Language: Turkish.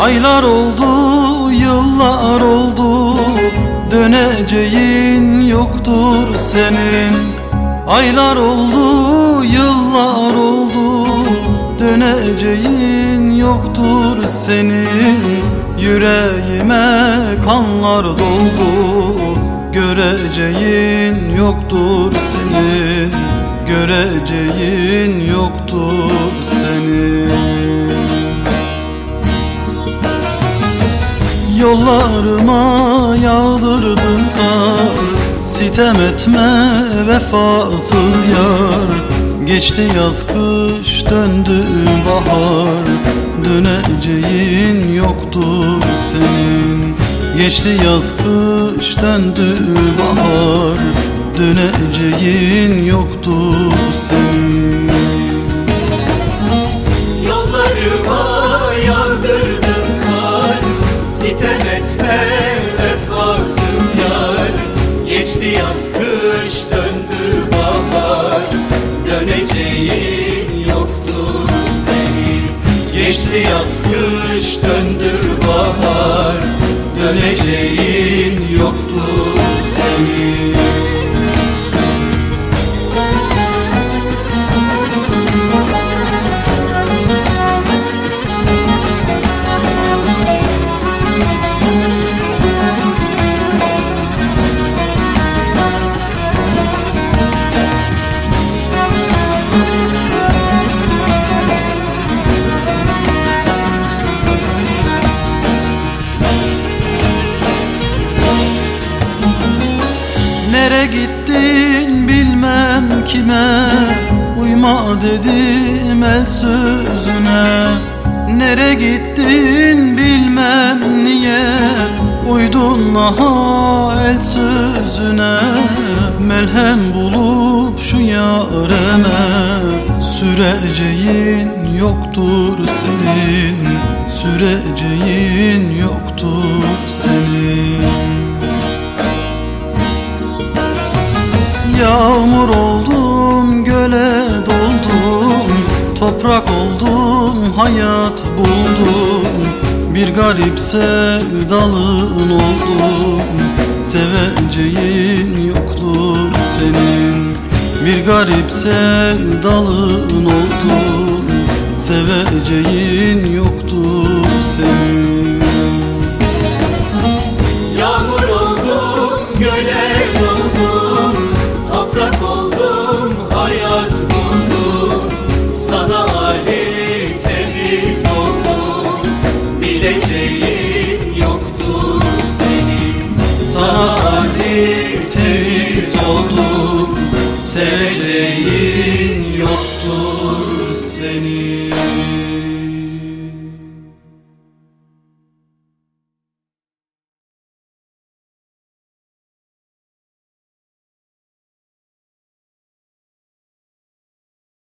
Aylar oldu, yıllar oldu. Döneceğin yoktur senin. Aylar oldu, yıllar oldu. Döneceğin yoktur senin. Yüreğime kanlar doldu. Göreceğin yoktur senin. Göreceğin yoktur senin Yollarıma yağdırdın kar Sitem etme vefasız yar. Geçti yaz kış döndü bahar. Döneceğin yoktur senin. Geçti yaz kış döndü bahar. Döneceğin yoktur senin Etme vefasız yar. Geçti yaz kış döndü bahar. Döneceğin yoktur senin. Geçti yaz kış döndü bahar. Döneceğin yoktur senin Nere gittin bilmem kime. Uyma dedim el sözüne. Nere gittin bilmem niye. Uydun aha el sözüne. Melhem bulup şu yareme. Süreceğin yoktur senin. Süreceğin yoktur Yağmur oldum, göle doldum Toprak oldum, hayat buldum. Bir garip sevdalın oldum Seveceğin yoktur senin. Bir garip sevdalın oldum Seveceğin yoktur senin oldum,